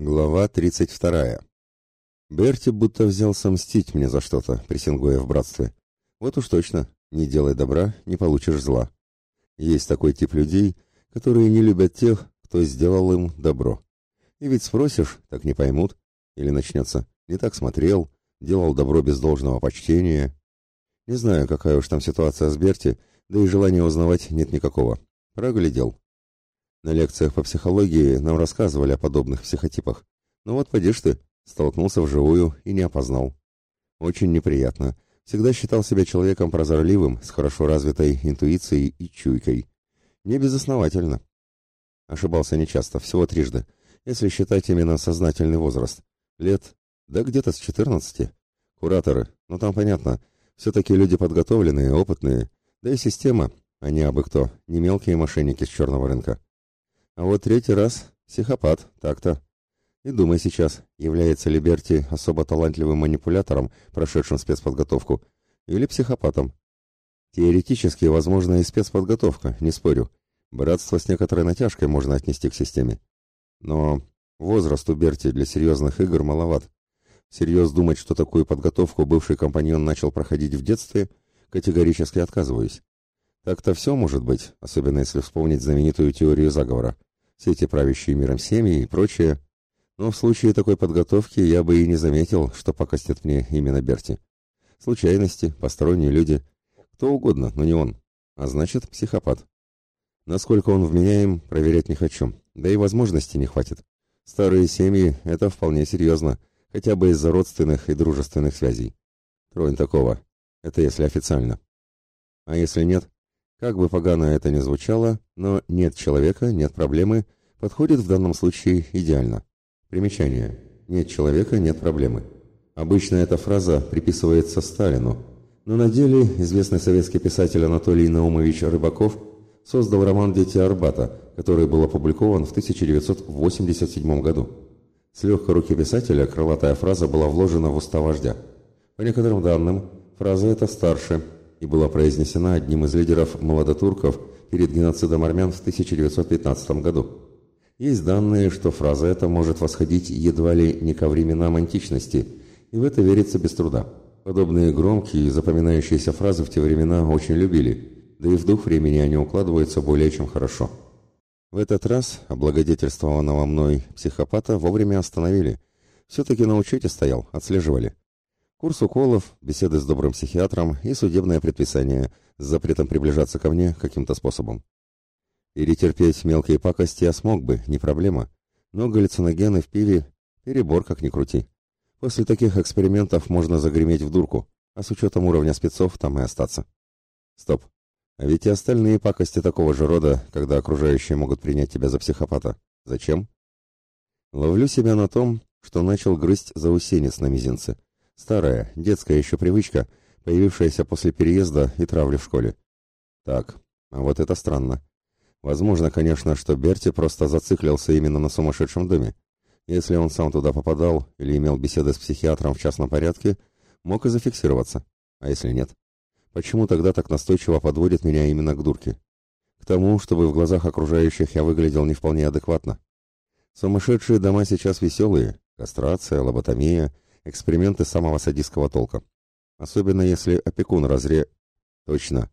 Глава 32. Берти будто взялся мстить мне за что-то, прессингуя в братстве. Вот уж точно, не делай добра, не получишь зла. Есть такой тип людей, которые не любят тех, кто сделал им добро. И ведь спросишь, так не поймут. Или начнется, не так смотрел, делал добро без должного почтения. Не знаю, какая уж там ситуация с Берти, да и желания узнавать нет никакого. Проглядел. На лекциях по психологии нам рассказывали о подобных психотипах. Ну вот подишь ты, столкнулся вживую и не опознал. Очень неприятно. Всегда считал себя человеком прозорливым, с хорошо развитой интуицией и чуйкой. Не безосновательно. Ошибался нечасто, всего трижды, если считать именно сознательный возраст. Лет, да где-то с 14. Кураторы, ну там понятно, все-таки люди подготовленные, опытные, да и система, а не абы кто, не мелкие мошенники с черного рынка. А вот третий раз — психопат, так-то. И думай сейчас, является ли Берти особо талантливым манипулятором, прошедшим спецподготовку, или психопатом. Теоретически, возможно, и спецподготовка, не спорю. Братство с некоторой натяжкой можно отнести к системе. Но возраст у Берти для серьезных игр маловат. Всерьез думать, что такую подготовку бывший компаньон начал проходить в детстве, категорически отказываюсь. Так-то все может быть, особенно если вспомнить знаменитую теорию заговора все эти правящие миром семьи и прочее. Но в случае такой подготовки я бы и не заметил, что покостит мне именно Берти. Случайности, посторонние люди, кто угодно, но не он. А значит, психопат. Насколько он вменяем, проверять не хочу, да и возможностей не хватит. Старые семьи — это вполне серьезно, хотя бы из-за родственных и дружественных связей. Тронь такого. Это если официально. А если нет, как бы погано это ни звучало, но «нет человека, нет проблемы» подходит в данном случае идеально. Примечание. «Нет человека, нет проблемы». Обычно эта фраза приписывается Сталину, но на деле известный советский писатель Анатолий Наумович Рыбаков создал роман «Дети Арбата», который был опубликован в 1987 году. С легкой руки писателя крылатая фраза была вложена в уста вождя. По некоторым данным, фраза эта старше – и была произнесена одним из лидеров молодотурков перед геноцидом армян в 1915 году. Есть данные, что фраза эта может восходить едва ли не ко временам античности, и в это верится без труда. Подобные громкие и запоминающиеся фразы в те времена очень любили, да и в дух времени они укладываются более чем хорошо. В этот раз облагодетельствованного мной психопата вовремя остановили. Все-таки на учете стоял, отслеживали. Курс уколов, беседы с добрым психиатром и судебное предписание с запретом приближаться ко мне каким-то способом. Перетерпеть мелкие пакости я смог бы, не проблема, но галлюциногены в пиве – перебор как ни крути. После таких экспериментов можно загреметь в дурку, а с учетом уровня спецов там и остаться. Стоп. А ведь и остальные пакости такого же рода, когда окружающие могут принять тебя за психопата. Зачем? Ловлю себя на том, что начал грызть заусенец на мизинце – Старая, детская еще привычка, появившаяся после переезда и травли в школе. Так, а вот это странно. Возможно, конечно, что Берти просто зациклился именно на сумасшедшем доме. Если он сам туда попадал или имел беседы с психиатром в частном порядке, мог и зафиксироваться. А если нет? Почему тогда так настойчиво подводит меня именно к дурке? К тому, чтобы в глазах окружающих я выглядел не вполне адекватно. Сумасшедшие дома сейчас веселые. Кастрация, лоботомия — Эксперименты самого садистского толка. Особенно если опекун разре... Точно.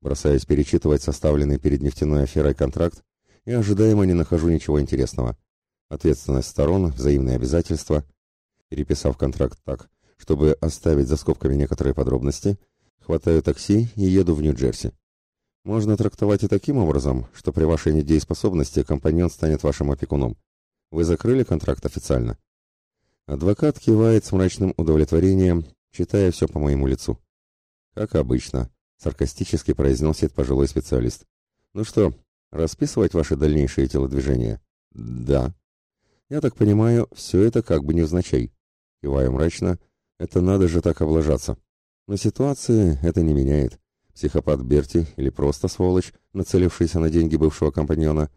Бросаюсь перечитывать составленный перед нефтяной аферой контракт и ожидаемо не нахожу ничего интересного. Ответственность сторон, взаимные обязательства. Переписав контракт так, чтобы оставить за скобками некоторые подробности, хватаю такси и еду в Нью-Джерси. Можно трактовать и таким образом, что при вашей недееспособности компаньон станет вашим опекуном. Вы закрыли контракт официально? Адвокат кивает с мрачным удовлетворением, читая все по моему лицу. «Как обычно», — саркастически произносит пожилой специалист. «Ну что, расписывать ваши дальнейшие телодвижения?» «Да». «Я так понимаю, все это как бы невзначай». Киваю мрачно. «Это надо же так облажаться». Но ситуации это не меняет. Психопат Берти или просто сволочь, нацелившийся на деньги бывшего компаньона.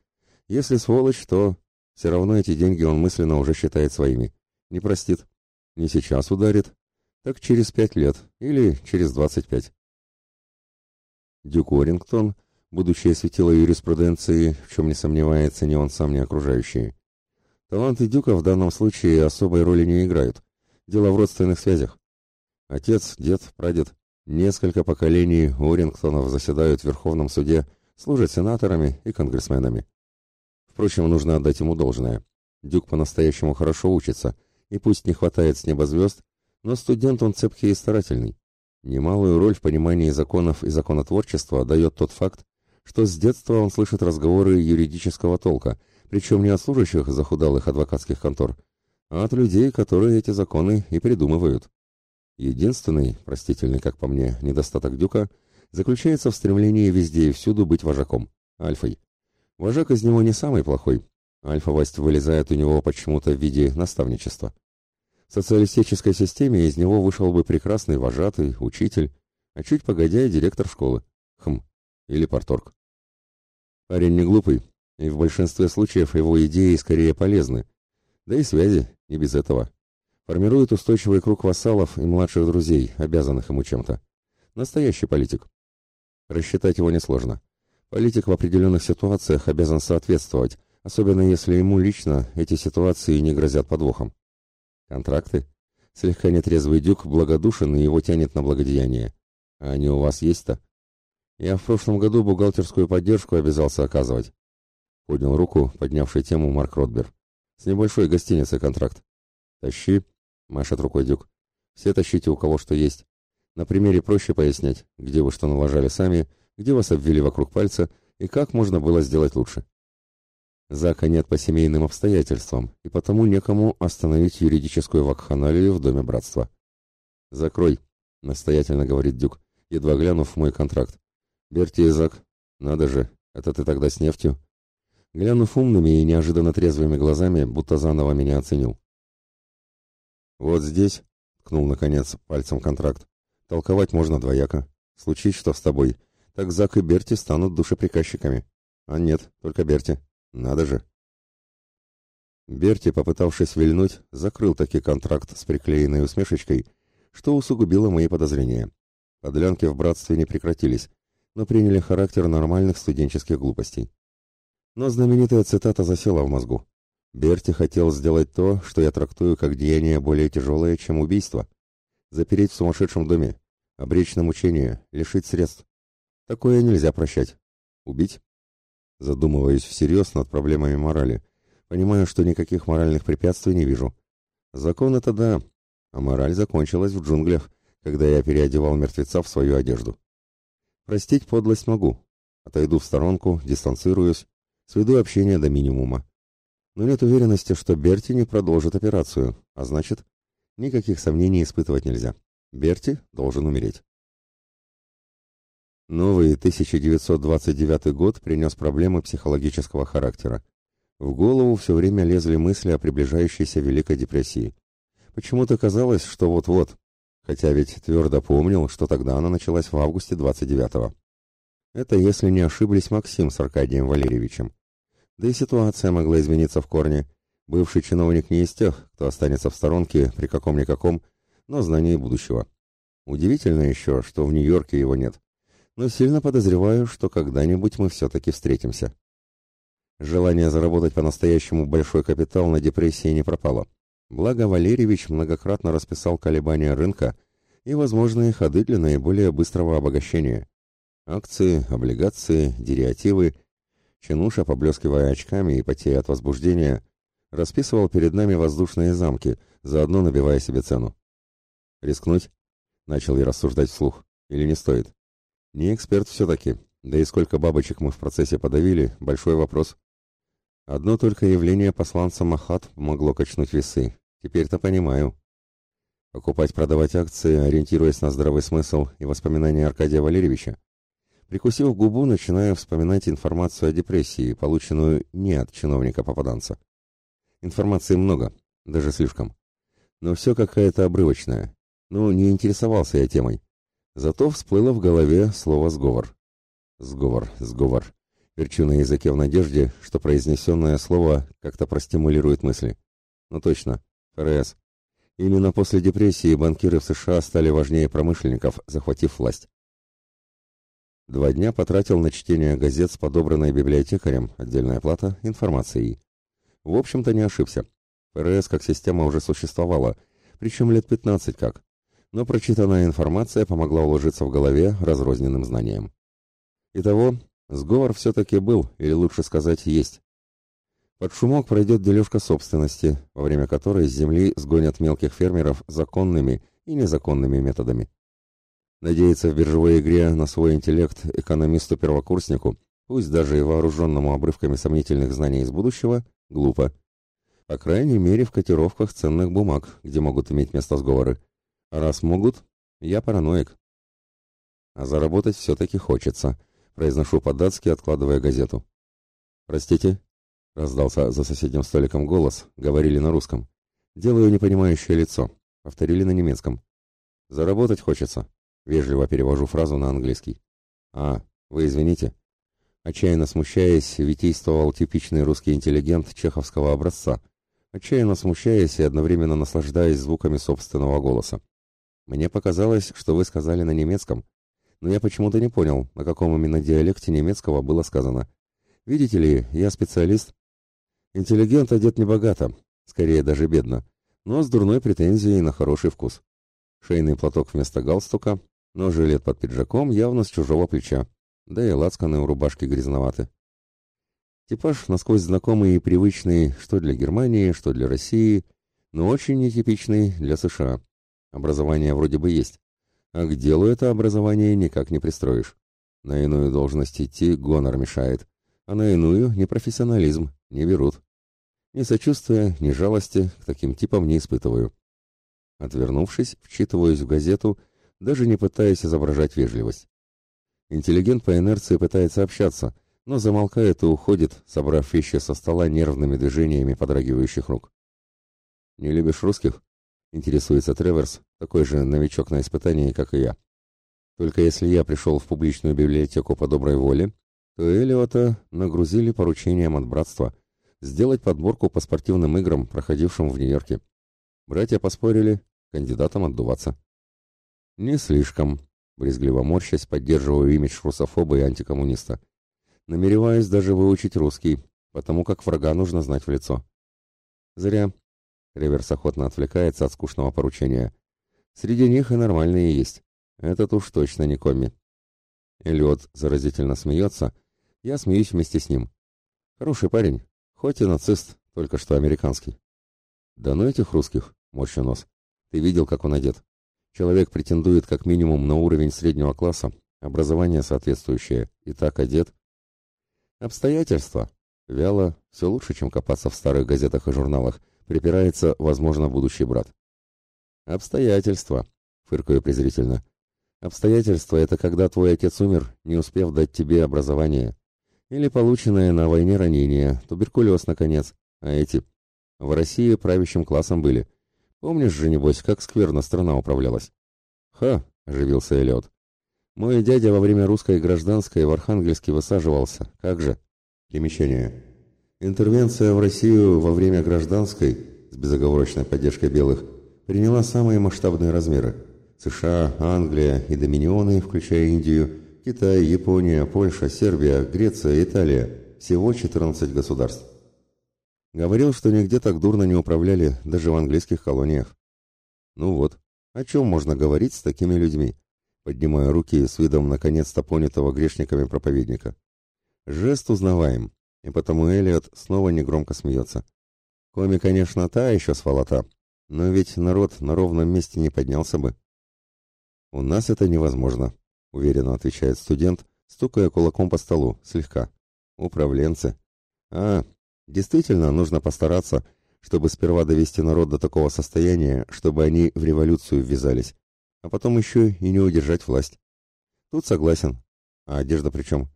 Если сволочь, то все равно эти деньги он мысленно уже считает своими. Не простит. Не сейчас ударит, так через пять лет или через двадцать пять. Дюк Уоррингтон, будущее светило юриспруденции, в чем не сомневается ни он сам, ни окружающие. Таланты Дюка в данном случае особой роли не играют. Дело в родственных связях. Отец, дед, прадед, несколько поколений Урингтонов заседают в Верховном суде, служат сенаторами и конгрессменами. Впрочем, нужно отдать ему должное. Дюк по-настоящему хорошо учится, и пусть не хватает с неба звезд, но студент он цепкий и старательный. Немалую роль в понимании законов и законотворчества дает тот факт, что с детства он слышит разговоры юридического толка, причем не от служащих захудалых адвокатских контор, а от людей, которые эти законы и придумывают. Единственный, простительный, как по мне, недостаток Дюка заключается в стремлении везде и всюду быть вожаком, альфой. Вожак из него не самый плохой. Альфовость вылезает у него почему-то в виде наставничества. В социалистической системе из него вышел бы прекрасный вожатый, учитель, а чуть погодя и директор школы. Хм, или порторг. Парень не глупый, и в большинстве случаев его идеи скорее полезны. Да и связи, не без этого. Формирует устойчивый круг вассалов и младших друзей, обязанных ему чем-то. Настоящий политик. Рассчитать его несложно. Политик в определенных ситуациях обязан соответствовать, особенно если ему лично эти ситуации не грозят подвохом. Контракты? Слегка нетрезвый дюк благодушен и его тянет на благодеяние. А они у вас есть-то? Я в прошлом году бухгалтерскую поддержку обязался оказывать. Поднял руку, поднявший тему Марк Ротбер. С небольшой гостиницы контракт. Тащи, машет рукой дюк. Все тащите у кого что есть. На примере проще пояснять, где вы что налажали сами, где вас обвели вокруг пальца и как можно было сделать лучше. Зака нет по семейным обстоятельствам, и потому некому остановить юридическую вакханалию в доме братства. «Закрой», — настоятельно говорит Дюк, едва глянув в мой контракт. «Берти и Зак, надо же, это ты тогда с нефтью?» Глянув умными и неожиданно трезвыми глазами, будто заново меня оценил. «Вот здесь», — ткнул, наконец, пальцем контракт, — «толковать можно двояко. Случись что с тобой, так Зак и Берти станут душеприказчиками. А нет, только Берти». Надо же. Берти, попытавшись вильнуть, закрыл таки контракт с приклеенной усмешечкой, что усугубило мои подозрения. Подлянки в братстве не прекратились, но приняли характер нормальных студенческих глупостей. Но знаменитая цитата засела в мозгу. Берти хотел сделать то, что я трактую как деяние более тяжелое, чем убийство. Запереть в сумасшедшем доме, обречь на мучение, лишить средств. Такое нельзя прощать. Убить? Задумываюсь всерьез над проблемами морали. Понимаю, что никаких моральных препятствий не вижу. Закон это да, а мораль закончилась в джунглях, когда я переодевал мертвеца в свою одежду. Простить подлость могу. Отойду в сторонку, дистанцируюсь, сведу общение до минимума. Но нет уверенности, что Берти не продолжит операцию, а значит, никаких сомнений испытывать нельзя. Берти должен умереть. Новый 1929 год принес проблемы психологического характера. В голову все время лезли мысли о приближающейся Великой депрессии. Почему-то казалось, что вот-вот, хотя ведь твердо помнил, что тогда она началась в августе 29-го. Это если не ошиблись Максим с Аркадием Валерьевичем. Да и ситуация могла измениться в корне. Бывший чиновник не из тех, кто останется в сторонке при каком-никаком, но знании будущего. Удивительно еще, что в Нью-Йорке его нет но сильно подозреваю, что когда-нибудь мы все-таки встретимся. Желание заработать по-настоящему большой капитал на депрессии не пропало. Благо Валерьевич многократно расписал колебания рынка и возможные ходы для наиболее быстрого обогащения. Акции, облигации, деривативы. Чинуша, поблескивая очками и потея от возбуждения, расписывал перед нами воздушные замки, заодно набивая себе цену. «Рискнуть?» — начал я рассуждать вслух. «Или не стоит?» Не эксперт все-таки, да и сколько бабочек мы в процессе подавили, большой вопрос. Одно только явление посланца Махат могло качнуть весы. Теперь-то понимаю. Покупать-продавать акции, ориентируясь на здравый смысл и воспоминания Аркадия Валерьевича. Прикусив губу, начинаю вспоминать информацию о депрессии, полученную не от чиновника-попаданца. Информации много, даже слишком. Но все какая-то обрывочная. Ну, не интересовался я темой. Зато всплыло в голове слово «сговор». Сговор, сговор. Верчу на языке в надежде, что произнесенное слово как-то простимулирует мысли. Ну точно, ФРС. Именно после депрессии банкиры в США стали важнее промышленников, захватив власть. Два дня потратил на чтение газет с подобранной библиотекарем, отдельная плата, информацией. В общем-то, не ошибся. ФРС как система уже существовала, причем лет 15 как. Но прочитанная информация помогла уложиться в голове разрозненным знаниям. Итого, сговор все-таки был, или лучше сказать, есть. Под шумок пройдет дележка собственности, во время которой с земли сгонят мелких фермеров законными и незаконными методами. Надеяться в биржевой игре на свой интеллект экономисту-первокурснику, пусть даже и вооруженному обрывками сомнительных знаний из будущего, глупо. По крайней мере, в котировках ценных бумаг, где могут иметь место сговоры. Раз могут, я параноик. А заработать все-таки хочется, произношу по-датски, откладывая газету. «Простите?» — раздался за соседним столиком голос, говорили на русском. «Делаю непонимающее лицо», — повторили на немецком. «Заработать хочется», — вежливо перевожу фразу на английский. «А, вы извините». Отчаянно смущаясь, витействовал типичный русский интеллигент чеховского образца, отчаянно смущаясь и одновременно наслаждаясь звуками собственного голоса. «Мне показалось, что вы сказали на немецком, но я почему-то не понял, на каком именно диалекте немецкого было сказано. Видите ли, я специалист. Интеллигент одет небогато, скорее даже бедно, но с дурной претензией на хороший вкус. Шейный платок вместо галстука, но жилет под пиджаком явно с чужого плеча, да и лацканы у рубашки грязноваты. Типаж насквозь знакомый и привычный что для Германии, что для России, но очень нетипичный для США. Образование вроде бы есть, а к делу это образование никак не пристроишь. На иную должность идти гонор мешает, а на иную непрофессионализм не берут. Ни сочувствия, ни жалости к таким типам не испытываю. Отвернувшись, вчитываюсь в газету, даже не пытаясь изображать вежливость. Интеллигент по инерции пытается общаться, но замолкает и уходит, собрав вещи со стола нервными движениями подрагивающих рук. «Не любишь русских?» — интересуется Треверс, такой же новичок на испытании, как и я. Только если я пришел в публичную библиотеку по доброй воле, то Элиота нагрузили поручением от братства сделать подборку по спортивным играм, проходившим в Нью-Йорке. Братья поспорили, кандидатам отдуваться. Не слишком, брезгливо морщась, поддерживаю имидж русофоба и антикоммуниста. Намереваюсь даже выучить русский, потому как врага нужно знать в лицо. Зря. Реверс охотно отвлекается от скучного поручения. Среди них и нормальные есть. Этот уж точно не комми. Эллиот заразительно смеется. Я смеюсь вместе с ним. Хороший парень, хоть и нацист, только что американский. Да ну этих русских, морщу нос. Ты видел, как он одет? Человек претендует как минимум на уровень среднего класса, образование соответствующее, и так одет. Обстоятельства. Вяло, все лучше, чем копаться в старых газетах и журналах, припирается, возможно, будущий брат. Обстоятельства, фыркаю презрительно. Обстоятельства — это когда твой отец умер, не успев дать тебе образование. Или полученное на войне ранение, туберкулез, наконец. А эти в России правящим классом были. Помнишь же, небось, как скверно страна управлялась? Ха, оживился Эллиот. Мой дядя во время русской гражданской в Архангельске высаживался. Как же? Примечание. Интервенция в Россию во время гражданской, с безоговорочной поддержкой белых, приняла самые масштабные размеры. США, Англия и Доминионы, включая Индию, Китай, Япония, Польша, Сербия, Греция, Италия. Всего 14 государств. Говорил, что нигде так дурно не управляли, даже в английских колониях. Ну вот, о чем можно говорить с такими людьми? Поднимая руки с видом наконец-то понятого грешниками проповедника. Жест узнаваем, и потому Элиот снова негромко смеется. Коми, конечно, та еще сволота, но ведь народ на ровном месте не поднялся бы. У нас это невозможно, уверенно отвечает студент, стукая кулаком по столу, слегка. Управленцы. А, Действительно, нужно постараться, чтобы сперва довести народ до такого состояния, чтобы они в революцию ввязались, а потом еще и не удержать власть. Тут согласен. А одежда при чем?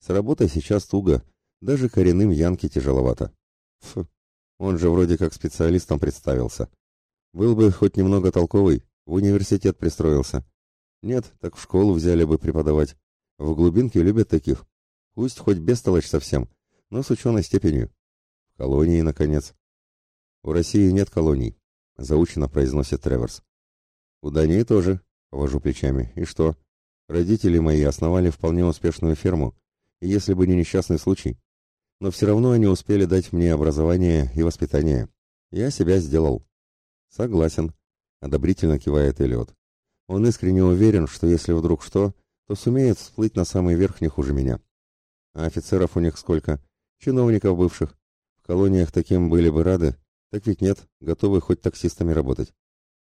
С работой сейчас туго, даже коренным Янке тяжеловато. Фу, он же вроде как специалистом представился. Был бы хоть немного толковый, в университет пристроился. Нет, так в школу взяли бы преподавать. В глубинке любят таких. Пусть хоть бестолочь совсем, но с ученой степенью. Колонии, наконец. У России нет колоний, заучено произносит Треверс. У Дании тоже, вожу плечами. И что? Родители мои основали вполне успешную ферму, и если бы не несчастный случай. Но все равно они успели дать мне образование и воспитание. Я себя сделал. Согласен, одобрительно кивает Эллиот. Он искренне уверен, что если вдруг что, то сумеет всплыть на самый верх не хуже меня. А офицеров у них сколько? Чиновников бывших. В колониях таким были бы рады. Так ведь нет, готовы хоть таксистами работать.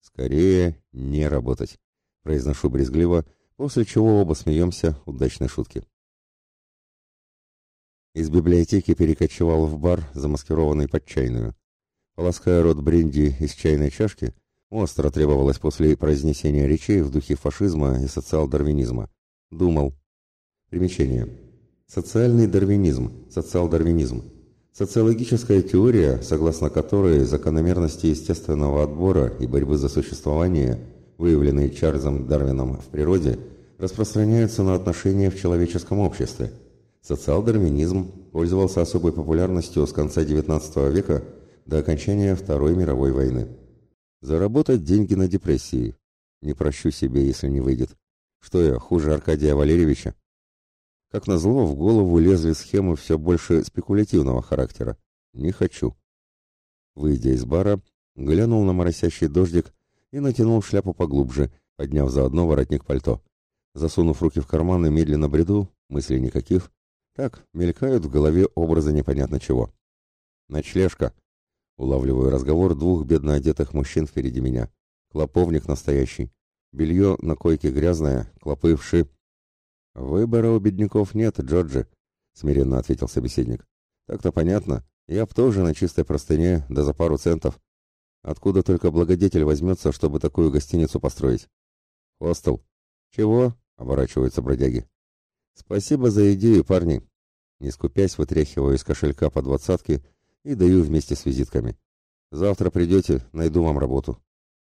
Скорее, не работать. Произношу брезгливо, после чего оба смеемся удачной шутки. Из библиотеки перекочевал в бар, замаскированный под чайную. Полоская рот бренди из чайной чашки, остро требовалось после произнесения речей в духе фашизма и социал-дарвинизма. Думал. Примечание. Социальный дарвинизм, социал-дарвинизм. Социологическая теория, согласно которой закономерности естественного отбора и борьбы за существование, выявленные Чарльзом Дарвином в природе, распространяются на отношения в человеческом обществе – Социал-дарвинизм пользовался особой популярностью с конца XIX века до окончания Второй мировой войны. Заработать деньги на депрессии. Не прощу себе, если не выйдет. Что я, хуже Аркадия Валерьевича? Как назло, в голову лезли схемы все больше спекулятивного характера. Не хочу. Выйдя из бара, глянул на моросящий дождик и натянул шляпу поглубже, подняв заодно воротник пальто. Засунув руки в карманы, медленно бреду, мыслей никаких, так, мелькают в голове образы непонятно чего. Ночлежка. Улавливаю разговор двух бедно одетых мужчин впереди меня. Клоповник настоящий. Белье на койке грязное, клопы вши. Выбора у бедняков нет, Джорджи, смиренно ответил собеседник. Так-то понятно. Я б тоже на чистой простыне, да за пару центов. Откуда только благодетель возьмется, чтобы такую гостиницу построить? Хостел. Чего? Оборачиваются бродяги. Спасибо за идею, парни. Не скупясь, вытряхиваю из кошелька по двадцатке и даю вместе с визитками. Завтра придете, найду вам работу.